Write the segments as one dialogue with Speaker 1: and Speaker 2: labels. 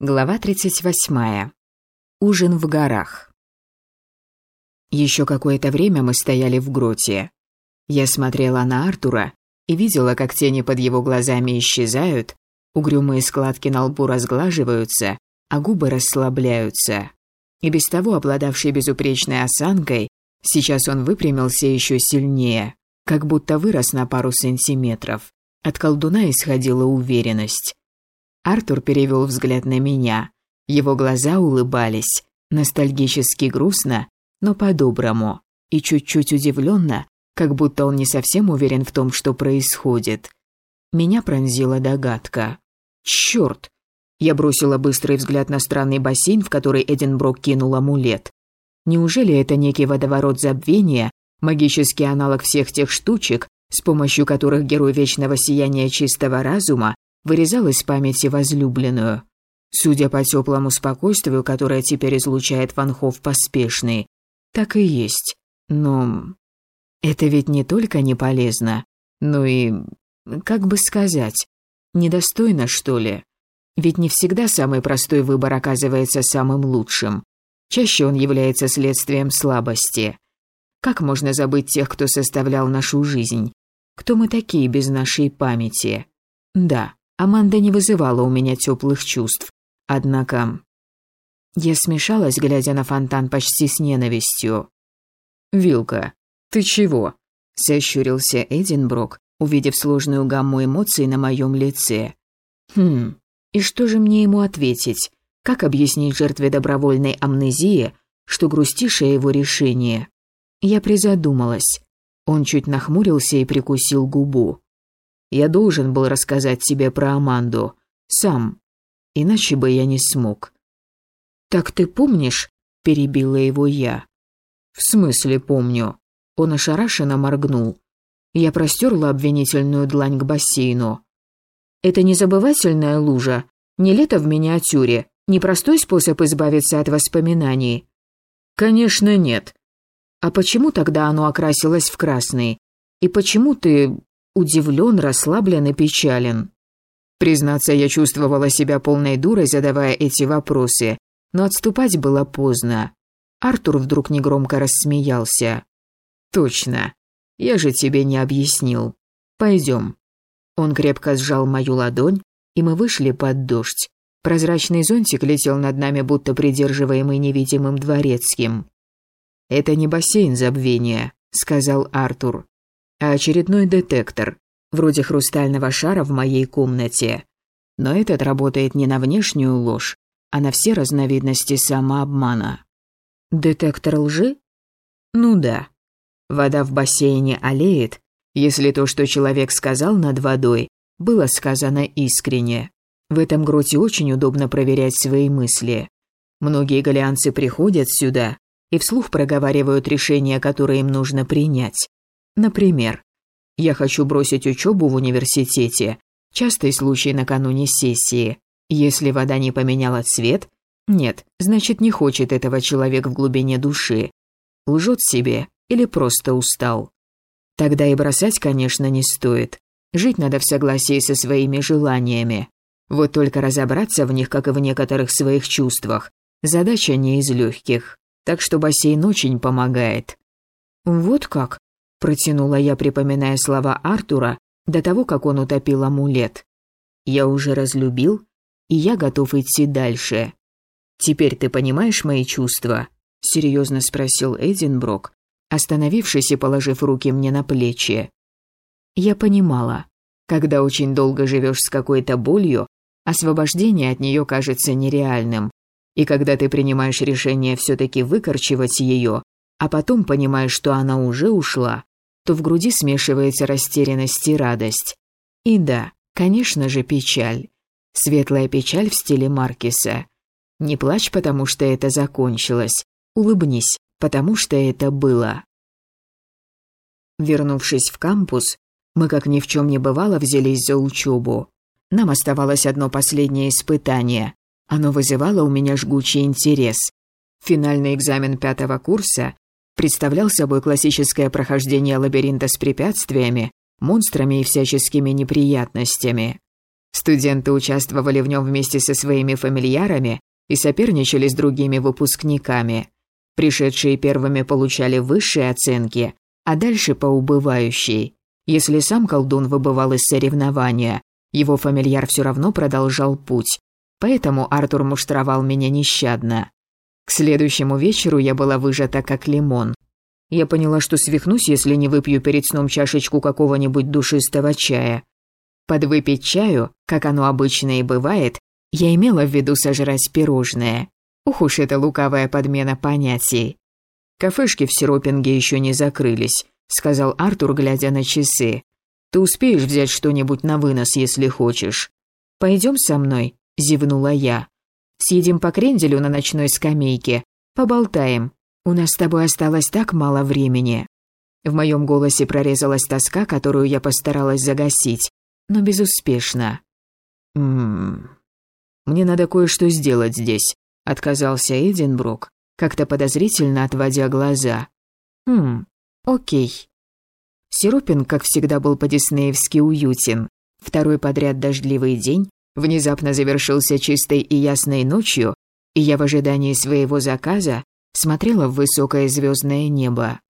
Speaker 1: Глава 38. Ужин в горах. Еще какое-то время мы стояли в гроте. Я смотрела на Артура и видела, как тени под его глазами исчезают, угрюмые складки на лбу разглаживаются, а губы расслабляются. И без того обладавший безупречной осанкой, сейчас он выпрямился еще сильнее, как будто вырос на пару сантиметров. От колдуна исходила уверенность. Артур перевел взгляд на меня. Его глаза улыбались, ностальгически грустно, но по-доброму, и чуть-чуть удивленно, как будто он не совсем уверен в том, что происходит. Меня пронзила догадка. Черт! Я бросила быстрый взгляд на странный бассейн, в который Эдинброк кинул амулет. Неужели это некий водоворот забвения, магический аналог всех тех штучек, с помощью которых герой Вечного Сияния Чистого Разума вырезал из памяти возлюбленную. Судя по теплому спокойствию, которое теперь излучает Ванхов поспешный, так и есть. Но это ведь не только не полезно, но и, как бы сказать, недостойно, что ли? Ведь не всегда самый простой выбор оказывается самым лучшим. Чаще он является следствием слабости. Как можно забыть тех, кто составлял нашу жизнь? Кто мы такие без нашей памяти? Да, Аманда не вызывала у меня теплых чувств. Однако... Я смешалась, глядя на фонтан почти с ненавистью. «Вилка, ты чего?» – сощурился Эдинброк, увидев сложную гамму эмоций на моем лице. «Хм, и что же мне ему ответить? Как объяснить жертве добровольной амнезии, что грустишь о его решении?» Я призадумалась. Он чуть нахмурился и прикусил губу. Я должен был рассказать тебе про Аманду. Сам. Иначе бы я не смог. «Так ты помнишь?» – перебила его я. «В смысле помню?» Он ошарашенно моргнул. Я простерла обвинительную длань к бассейну. «Это незабывательная лужа? Не лето в миниатюре? Непростой способ избавиться от воспоминаний?» «Конечно нет». «А почему тогда оно окрасилось в красный? И почему ты удивлен, расслаблен и печален. Признаться, я чувствовала себя полной дурой, задавая эти вопросы, но отступать было поздно. Артур вдруг негромко рассмеялся. «Точно. Я же тебе не объяснил. Пойдем». Он крепко сжал мою ладонь, и мы вышли под дождь. Прозрачный зонтик летел над нами, будто придерживаемый невидимым дворецким. «Это не бассейн забвения», — сказал Артур а очередной детектор, вроде хрустального шара в моей комнате. Но этот работает не на внешнюю ложь, а на все разновидности самообмана. Детектор лжи? Ну да. Вода в бассейне олеет, если то, что человек сказал над водой, было сказано искренне. В этом гроте очень удобно проверять свои мысли. Многие галианцы приходят сюда и вслух проговаривают решения, которые им нужно принять. Например, я хочу бросить учебу в университете. Частый случай накануне сессии. Если вода не поменяла цвет, нет, значит не хочет этого человек в глубине души. Лжет себе или просто устал. Тогда и бросать, конечно, не стоит. Жить надо в согласии со своими желаниями. Вот только разобраться в них, как и в некоторых своих чувствах, задача не из легких. Так что бассейн очень помогает. Вот как? Протянула я, припоминая слова Артура до того, как он утопил амулет. Я уже разлюбил, и я готов идти дальше. Теперь ты понимаешь мои чувства? Серьезно спросил Эдинброк, остановившись и положив руки мне на плечи. Я понимала, когда очень долго живешь с какой-то болью, освобождение от нее кажется нереальным. И когда ты принимаешь решение все-таки выкорчевать ее, а потом понимаешь, что она уже ушла, то в груди смешивается растерянность и радость. И да, конечно же, печаль. Светлая печаль в стиле Маркиса. Не плачь, потому что это закончилось. Улыбнись, потому что это было. Вернувшись в кампус, мы, как ни в чем не бывало, взялись за учебу. Нам оставалось одно последнее испытание. Оно вызывало у меня жгучий интерес. Финальный экзамен пятого курса представлял собой классическое прохождение лабиринта с препятствиями, монстрами и всяческими неприятностями. Студенты участвовали в нем вместе со своими фамильярами и соперничали с другими выпускниками. Пришедшие первыми получали высшие оценки, а дальше по убывающей. Если сам колдун выбывал из соревнования, его фамильяр все равно продолжал путь, поэтому Артур муштровал меня нещадно. К следующему вечеру я была выжата как лимон. Я поняла, что свихнусь, если не выпью перед сном чашечку какого-нибудь душистого чая. Подвыпить чаю, как оно обычно и бывает, я имела в виду сожрать пирожное. Ух уж это лукавая подмена понятий. Кафешки в Сиропинге еще не закрылись, сказал Артур, глядя на часы. Ты успеешь взять что-нибудь на вынос, если хочешь. Пойдем со мной, зевнула я. Съедим по кренделю на ночной скамейке, поболтаем. У нас с тобой осталось так мало времени. В моем голосе прорезалась тоска, которую я постаралась загасить, но безуспешно. Ммм. Мне надо кое-что сделать здесь, отказался Эдинбрук, как-то подозрительно отводя глаза. Хм. Окей. Сиропин, как всегда, был по-диснеевски уютен. Второй подряд дождливый день внезапно завершился чистой и ясной ночью, и я в ожидании своего заказа смотрела в высокое звездное небо.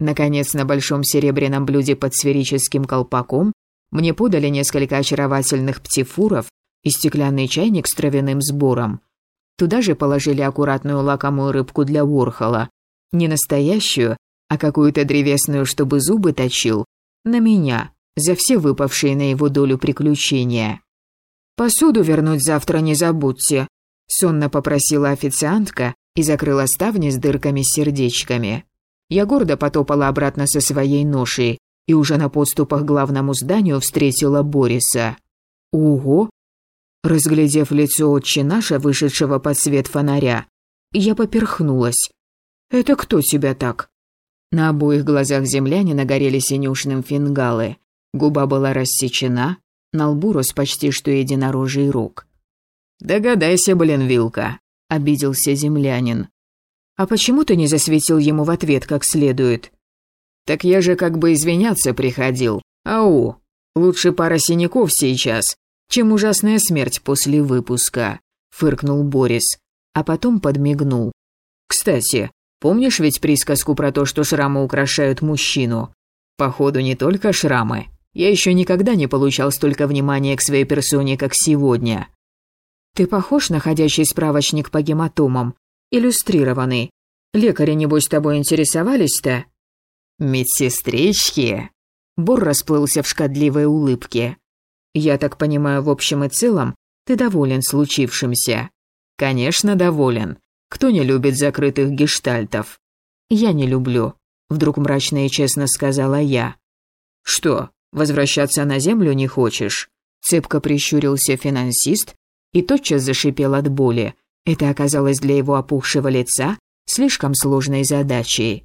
Speaker 1: Наконец, на большом серебряном блюде под сферическим колпаком мне подали несколько очаровательных птифуров и стеклянный чайник с травяным сбором. Туда же положили аккуратную лакомую рыбку для Ворхола. Не настоящую, а какую-то древесную, чтобы зубы точил. На меня, за все выпавшие на его долю приключения. «Посуду вернуть завтра не забудьте», — сонно попросила официантка и закрыла ставни с дырками-сердечками. Я гордо потопала обратно со своей ношей и уже на подступах к главному зданию встретила Бориса. «Ого!» Разглядев лицо отче наша, вышедшего под свет фонаря, я поперхнулась. «Это кто тебя так?» На обоих глазах землянина горели синюшным фингалы. Губа была рассечена, на лбу рос почти что единорожий рог. «Догадайся, блин, Вилка», — обиделся землянин. «А почему ты не засветил ему в ответ как следует?» «Так я же как бы извиняться приходил. Ау, лучше пара синяков сейчас, чем ужасная смерть после выпуска», — фыркнул Борис, а потом подмигнул. «Кстати, Помнишь ведь присказку про то, что шрамы украшают мужчину? Походу, не только шрамы. Я еще никогда не получал столько внимания к своей персоне, как сегодня. Ты похож на ходящий справочник по гематомам. Иллюстрированный. Лекари, небось, тобой интересовались-то? Медсестрички. Бор расплылся в шкодливой улыбке. Я так понимаю, в общем и целом, ты доволен случившимся. Конечно, доволен. Кто не любит закрытых гештальтов? Я не люблю, вдруг мрачно и честно сказала я. Что, возвращаться на землю не хочешь? Цепко прищурился финансист и тотчас зашипел от боли. Это оказалось для его опухшего лица слишком сложной задачей.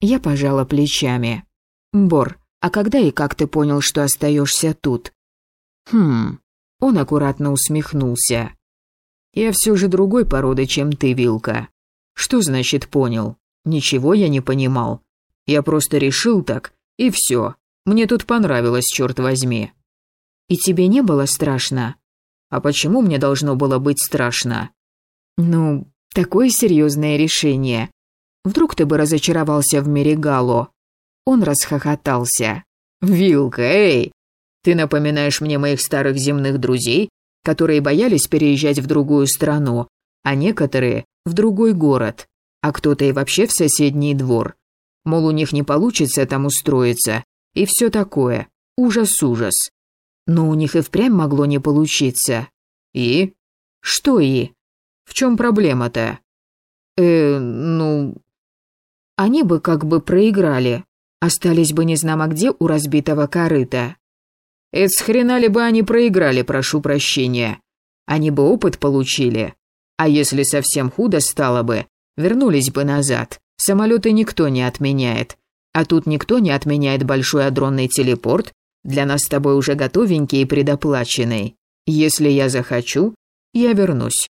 Speaker 1: Я пожала плечами. «Бор, а когда и как ты понял, что остаешься тут?» «Хм...» Он аккуратно усмехнулся. Я все же другой породы, чем ты, Вилка. Что значит понял? Ничего я не понимал. Я просто решил так, и все. Мне тут понравилось, черт возьми. И тебе не было страшно? А почему мне должно было быть страшно? Ну, такое серьезное решение. Вдруг ты бы разочаровался в мире Гало? Он расхохотался. «Вилка, эй! Ты напоминаешь мне моих старых земных друзей, которые боялись переезжать в другую страну, а некоторые – в другой город, а кто-то и вообще в соседний двор. Мол, у них не получится там устроиться, и все такое. Ужас-ужас. Но у них и впрямь могло не получиться. И? Что и? В чем проблема-то? Э, ну... Они бы как бы проиграли. Остались бы незнамо где у разбитого корыта. Это с хрена ли бы они проиграли, прошу прощения. Они бы опыт получили. А если совсем худо стало бы, вернулись бы назад. Самолеты никто не отменяет. А тут никто не отменяет большой адронный телепорт, для нас с тобой уже готовенький и предоплаченный. Если я захочу, я вернусь.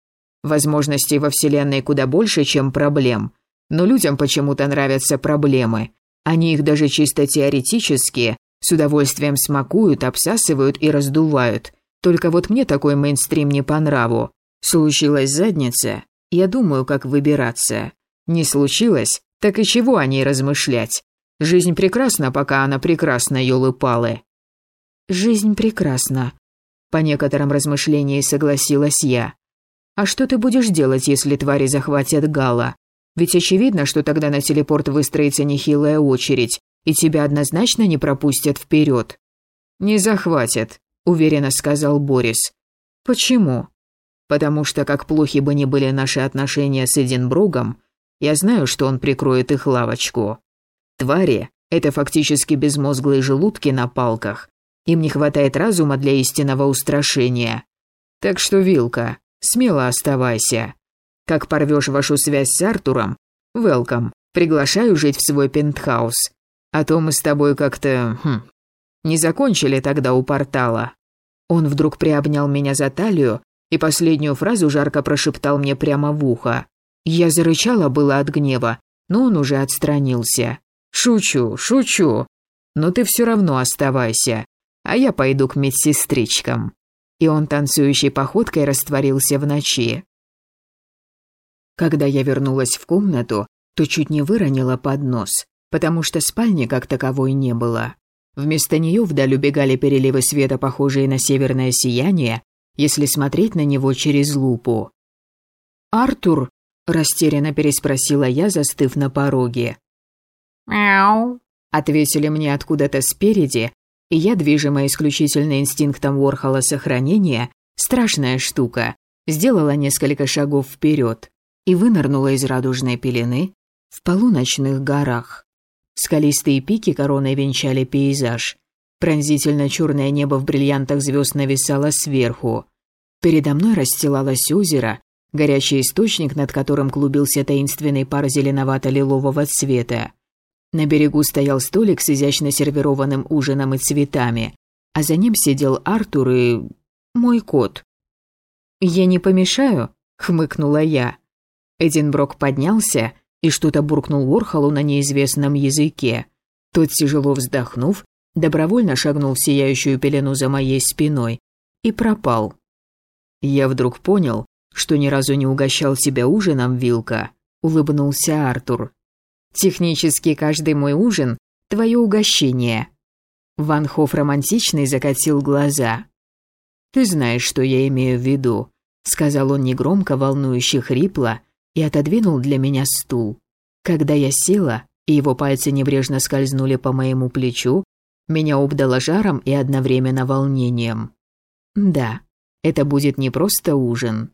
Speaker 1: Возможностей во Вселенной куда больше, чем проблем. Но людям почему-то нравятся проблемы. Они их даже чисто теоретически с удовольствием смакуют, обсасывают и раздувают. Только вот мне такой мейнстрим не по нраву. Случилась задница, я думаю, как выбираться. Не случилось, так и чего о ней размышлять? Жизнь прекрасна, пока она прекрасна, ёлы-палы. Жизнь прекрасна. По некоторым размышлениям согласилась я. А что ты будешь делать, если твари захватят Гала? Ведь очевидно, что тогда на телепорт выстроится нехилая очередь, и тебя однозначно не пропустят вперед. «Не захватят», — уверенно сказал Борис. «Почему?» «Потому что, как плохи бы ни были наши отношения с Эдинбругом, я знаю, что он прикроет их лавочку. Твари — это фактически безмозглые желудки на палках. Им не хватает разума для истинного устрашения. Так что, Вилка, смело оставайся. Как порвешь вашу связь с Артуром, велкам, приглашаю жить в свой пентхаус. А то мы с тобой как-то... Хм, не закончили тогда у портала». Он вдруг приобнял меня за талию и последнюю фразу жарко прошептал мне прямо в ухо. Я зарычала было от гнева, но он уже отстранился. «Шучу, шучу. Но ты все равно оставайся, а я пойду к медсестричкам». И он танцующей походкой растворился в ночи. Когда я вернулась в комнату, то чуть не выронила поднос, потому что спальни как таковой не было. Вместо нее вдаль убегали переливы света, похожие на северное сияние, если смотреть на него через лупу. «Артур?» – растерянно переспросила я, застыв на пороге.
Speaker 2: «Мяу», –
Speaker 1: ответили мне откуда-то спереди, и я, движимая исключительно инстинктом Ворхола сохранения, страшная штука, сделала несколько шагов вперед и вынырнула из радужной пелены в полуночных горах. Скалистые пики короной венчали пейзаж. Пронзительно черное небо в бриллиантах звезд нависало сверху. Передо мной расстилалось озеро, горячий источник, над которым клубился таинственный пар зеленовато-лилового цвета. На берегу стоял столик с изящно сервированным ужином и цветами, а за ним сидел Артур и... мой кот. «Я не помешаю?» — хмыкнула я. Эдинброк поднялся и что-то буркнул Ворхолу на неизвестном языке. Тот, тяжело вздохнув, добровольно шагнул в сияющую пелену за моей спиной и пропал. Я вдруг понял, что ни разу не угощал себя ужином, Вилка, улыбнулся Артур. Технически каждый мой ужин – твое угощение. Ван Хофф романтичный закатил глаза. «Ты знаешь, что я имею в виду», – сказал он негромко, волнующе хрипло, и отодвинул для меня стул. Когда я села, и его пальцы небрежно скользнули по моему плечу, меня обдало жаром и одновременно волнением. Да, это будет не просто ужин.